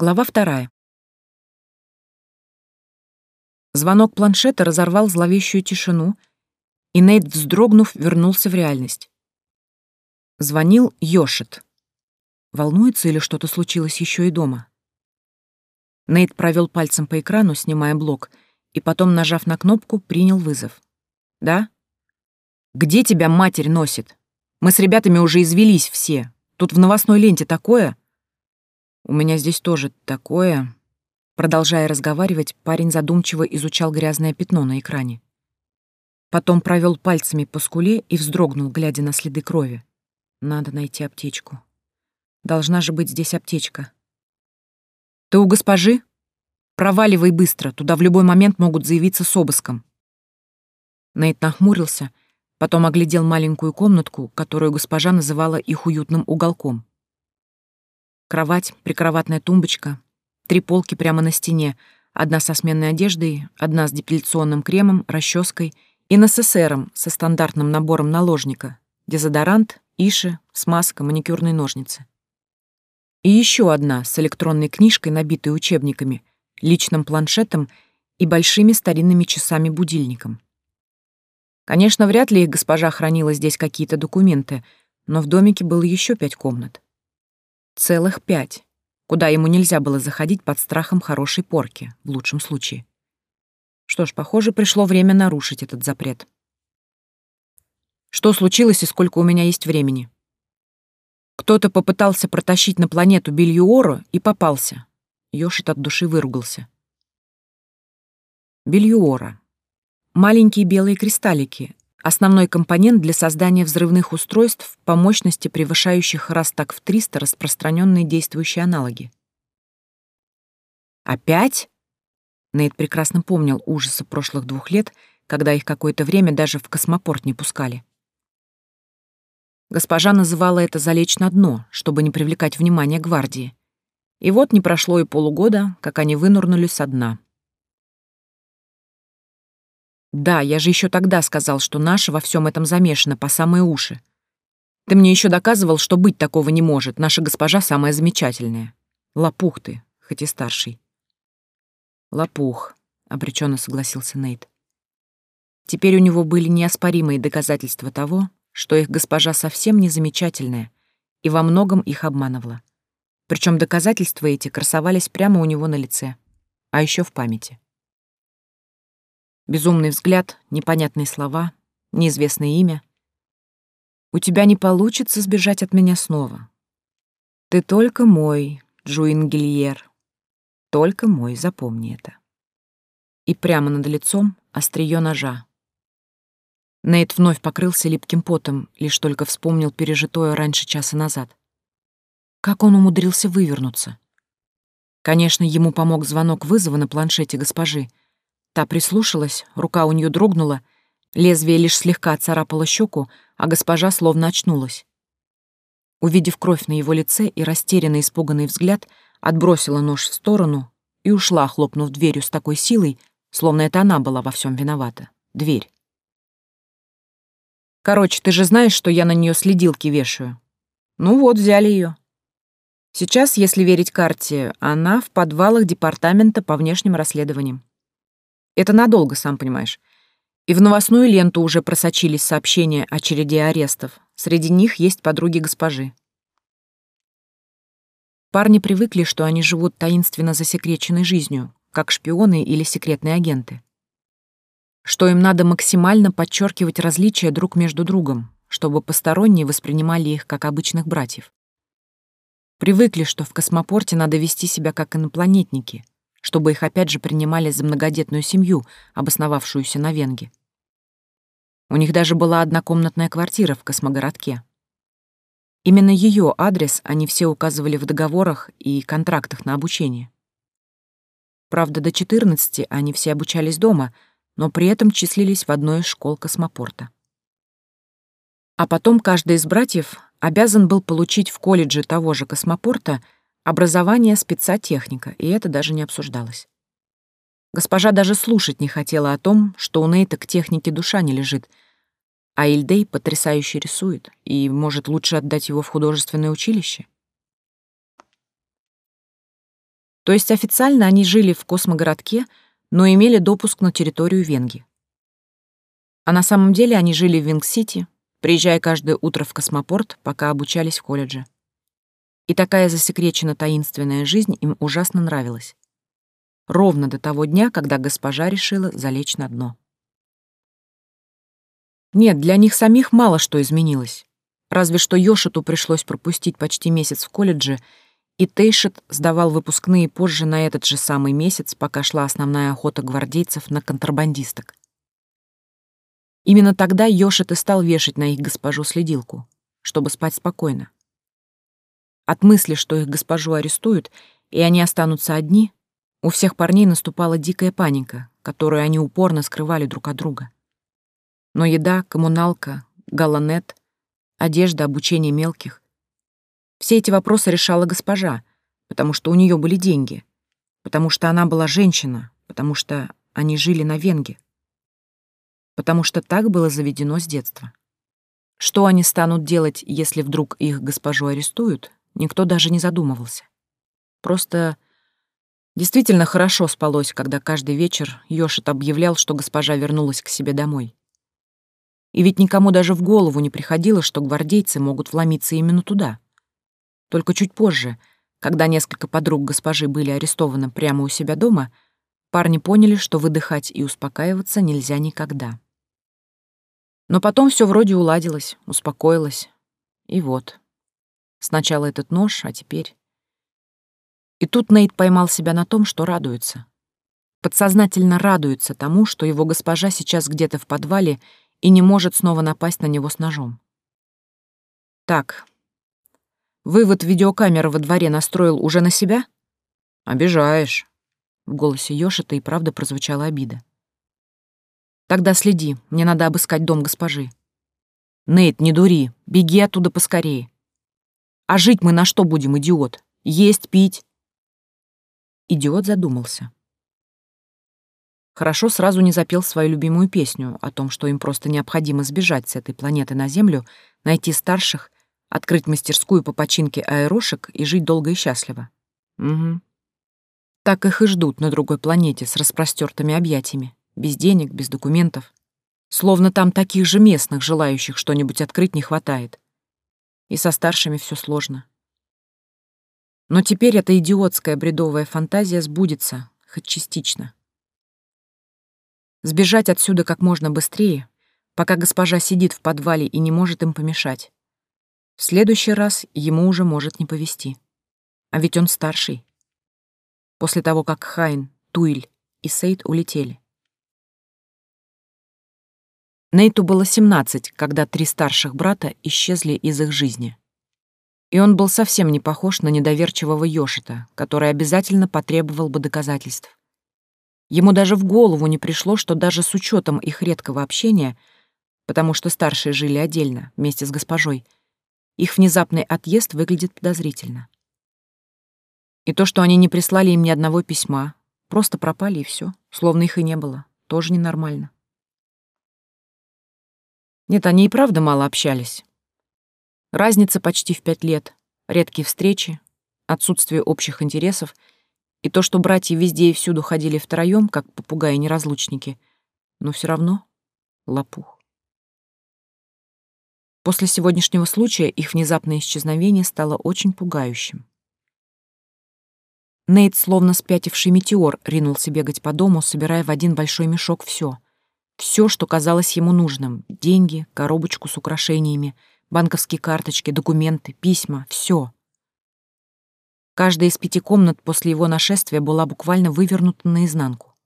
Глава вторая. Звонок планшета разорвал зловещую тишину, и Нейт, вздрогнув, вернулся в реальность. Звонил Йошит. Волнуется или что-то случилось еще и дома? Нейт провел пальцем по экрану, снимая блок, и потом, нажав на кнопку, принял вызов. «Да?» «Где тебя матерь носит? Мы с ребятами уже извелись все. Тут в новостной ленте такое...» У меня здесь тоже такое...» Продолжая разговаривать, парень задумчиво изучал грязное пятно на экране. Потом провел пальцами по скуле и вздрогнул, глядя на следы крови. Надо найти аптечку. Должна же быть здесь аптечка. «Ты у госпожи?» «Проваливай быстро, туда в любой момент могут заявиться с обыском». Нейт нахмурился, потом оглядел маленькую комнатку, которую госпожа называла их уютным уголком. Кровать, прикроватная тумбочка, три полки прямо на стене, одна со сменной одеждой, одна с депиляционным кремом, расческой и НССРом со стандартным набором наложника, дезодорант, иши, смазка, маникюрные ножницы. И еще одна с электронной книжкой, набитой учебниками, личным планшетом и большими старинными часами-будильником. Конечно, вряд ли их госпожа хранила здесь какие-то документы, но в домике было еще пять комнат. Целых пять, куда ему нельзя было заходить под страхом хорошей порки, в лучшем случае. Что ж, похоже, пришло время нарушить этот запрет. Что случилось и сколько у меня есть времени? Кто-то попытался протащить на планету Бельюору и попался. Йошит от души выругался. Бельюора. Маленькие белые кристаллики, Основной компонент для создания взрывных устройств по мощности превышающих раз так в 300 распространенные действующие аналоги. Опять? Нейт прекрасно помнил ужасы прошлых двух лет, когда их какое-то время даже в космопорт не пускали. Госпожа называла это «залечь на дно», чтобы не привлекать внимание гвардии. И вот не прошло и полугода, как они вынурнули со дна. Да, я же еще тогда сказал, что наша во всем этом замешана по самые уши. Ты мне еще доказывал, что быть такого не может. Наша госпожа самая замечательная. Лопух ты, хоть и старший. Лопух, обреченно согласился Нейт. Теперь у него были неоспоримые доказательства того, что их госпожа совсем не замечательная и во многом их обманывала. Причем доказательства эти красовались прямо у него на лице, а еще в памяти. Безумный взгляд, непонятные слова, неизвестное имя. У тебя не получится сбежать от меня снова. Ты только мой, Джуин Гильер. Только мой, запомни это. И прямо над лицом острие ножа. Нейт вновь покрылся липким потом, лишь только вспомнил пережитое раньше часа назад. Как он умудрился вывернуться? Конечно, ему помог звонок вызова на планшете госпожи, Та прислушалась, рука у нее дрогнула, лезвие лишь слегка царапало щеку, а госпожа словно очнулась. Увидев кровь на его лице и растерянный испуганный взгляд, отбросила нож в сторону и ушла, хлопнув дверью с такой силой, словно это она была во всем виновата. Дверь. Короче, ты же знаешь, что я на нее следилки вешаю. Ну вот, взяли ее. Сейчас, если верить карте, она в подвалах департамента по внешним расследованиям. Это надолго, сам понимаешь. И в новостную ленту уже просочились сообщения о череде арестов. Среди них есть подруги госпожи. Парни привыкли, что они живут таинственно засекреченной жизнью, как шпионы или секретные агенты. Что им надо максимально подчеркивать различия друг между другом, чтобы посторонние воспринимали их как обычных братьев. Привыкли, что в космопорте надо вести себя как инопланетники — чтобы их опять же принимали за многодетную семью, обосновавшуюся на Венге. У них даже была однокомнатная квартира в космогородке. Именно ее адрес они все указывали в договорах и контрактах на обучение. Правда, до 14 они все обучались дома, но при этом числились в одной из школ космопорта. А потом каждый из братьев обязан был получить в колледже того же космопорта — Образование спецотехника, и это даже не обсуждалось. Госпожа даже слушать не хотела о том, что у Нейта к технике душа не лежит, а Ильдей потрясающе рисует, и, может, лучше отдать его в художественное училище? То есть официально они жили в космогородке, но имели допуск на территорию Венги. А на самом деле они жили в Винг-Сити, приезжая каждое утро в космопорт, пока обучались в колледже. И такая засекречена таинственная жизнь им ужасно нравилась. Ровно до того дня, когда госпожа решила залечь на дно. Нет, для них самих мало что изменилось. Разве что Йошиту пришлось пропустить почти месяц в колледже, и Тейшет сдавал выпускные позже на этот же самый месяц, пока шла основная охота гвардейцев на контрабандисток. Именно тогда Йошит и стал вешать на их госпожу следилку, чтобы спать спокойно. От мысли, что их госпожу арестуют, и они останутся одни, у всех парней наступала дикая паника, которую они упорно скрывали друг от друга. Но еда, коммуналка, галанет, одежда, обучение мелких — все эти вопросы решала госпожа, потому что у нее были деньги, потому что она была женщина, потому что они жили на Венге потому что так было заведено с детства. Что они станут делать, если вдруг их госпожу арестуют, никто даже не задумывался. Просто действительно хорошо спалось, когда каждый вечер Йошит объявлял, что госпожа вернулась к себе домой. И ведь никому даже в голову не приходило, что гвардейцы могут вломиться именно туда. Только чуть позже, когда несколько подруг госпожи были арестованы прямо у себя дома, парни поняли, что выдыхать и успокаиваться нельзя никогда. Но потом все вроде уладилось, успокоилось. И вот. Сначала этот нож, а теперь... И тут Нейт поймал себя на том, что радуется. Подсознательно радуется тому, что его госпожа сейчас где-то в подвале и не может снова напасть на него с ножом. Так. Вывод видеокамеры во дворе настроил уже на себя? Обижаешь. В голосе Ёши-то и правда прозвучала обида. Тогда следи, мне надо обыскать дом госпожи. Нейт, не дури, беги оттуда поскорее. А жить мы на что будем, идиот? Есть, пить? Идиот задумался. Хорошо сразу не запел свою любимую песню о том, что им просто необходимо сбежать с этой планеты на Землю, найти старших, открыть мастерскую по починке аэрошек и жить долго и счастливо. Угу. Так их и ждут на другой планете с распростертыми объятиями без денег, без документов. Словно там таких же местных, желающих что-нибудь открыть, не хватает. И со старшими все сложно. Но теперь эта идиотская бредовая фантазия сбудется, хоть частично. Сбежать отсюда как можно быстрее, пока госпожа сидит в подвале и не может им помешать. В следующий раз ему уже может не повезти. А ведь он старший. После того, как Хайн, Туиль и Сейд улетели. Нейту было 17, когда три старших брата исчезли из их жизни. И он был совсем не похож на недоверчивого Йошита, который обязательно потребовал бы доказательств. Ему даже в голову не пришло, что даже с учетом их редкого общения, потому что старшие жили отдельно, вместе с госпожой, их внезапный отъезд выглядит подозрительно. И то, что они не прислали им ни одного письма, просто пропали и все, словно их и не было, тоже ненормально. Нет, они и правда мало общались. Разница почти в пять лет, редкие встречи, отсутствие общих интересов и то, что братья везде и всюду ходили втроем, как попугаи-неразлучники, но все равно лопух. После сегодняшнего случая их внезапное исчезновение стало очень пугающим. Нейт, словно спятивший метеор, ринулся бегать по дому, собирая в один большой мешок все — все, что казалось ему нужным — деньги, коробочку с украшениями, банковские карточки, документы, письма — все. Каждая из пяти комнат после его нашествия была буквально вывернута наизнанку.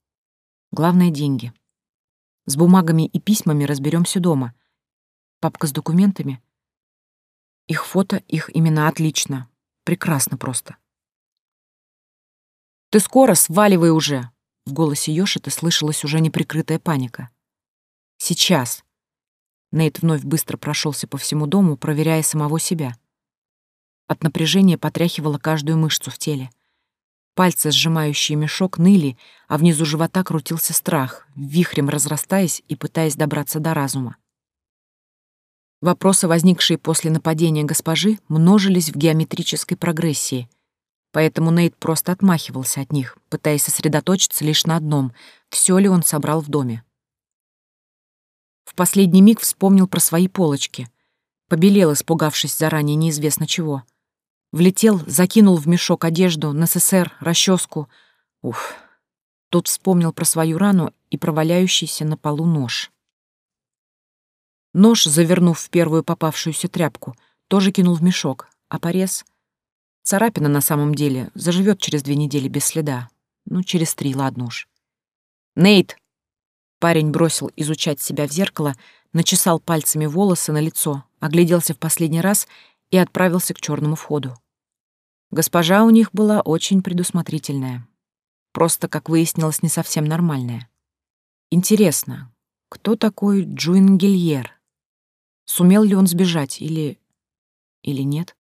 Главное — деньги. С бумагами и письмами разберемся дома. Папка с документами. Их фото, их имена отлично. Прекрасно просто. «Ты скоро, сваливай уже!» В голосе Ёши-то слышалась уже неприкрытая паника. Сейчас. Нейт вновь быстро прошелся по всему дому, проверяя самого себя. От напряжения потряхивала каждую мышцу в теле. Пальцы, сжимающие мешок, ныли, а внизу живота крутился страх, вихрем разрастаясь и пытаясь добраться до разума. Вопросы, возникшие после нападения госпожи, множились в геометрической прогрессии. поэтому Нейт просто отмахивался от них, пытаясь сосредоточиться лишь на одном — все ли он собрал в доме. В последний миг вспомнил про свои полочки. Побелел, испугавшись заранее неизвестно чего. Влетел, закинул в мешок одежду, НССР, расческу. Уф. Тут вспомнил про свою рану и проваляющийся на полу нож. Нож, завернув в первую попавшуюся тряпку, тоже кинул в мешок, а порез... Царапина на самом деле заживет через две недели без следа. Ну, через три, ладно уж. «Нейт!» Парень бросил изучать себя в зеркало, начесал пальцами волосы на лицо, огляделся в последний раз и отправился к черному входу. Госпожа у них была очень предусмотрительная. Просто, как выяснилось, не совсем нормальная. Интересно, кто такой Джуин Гильер? Сумел ли он сбежать или... или нет?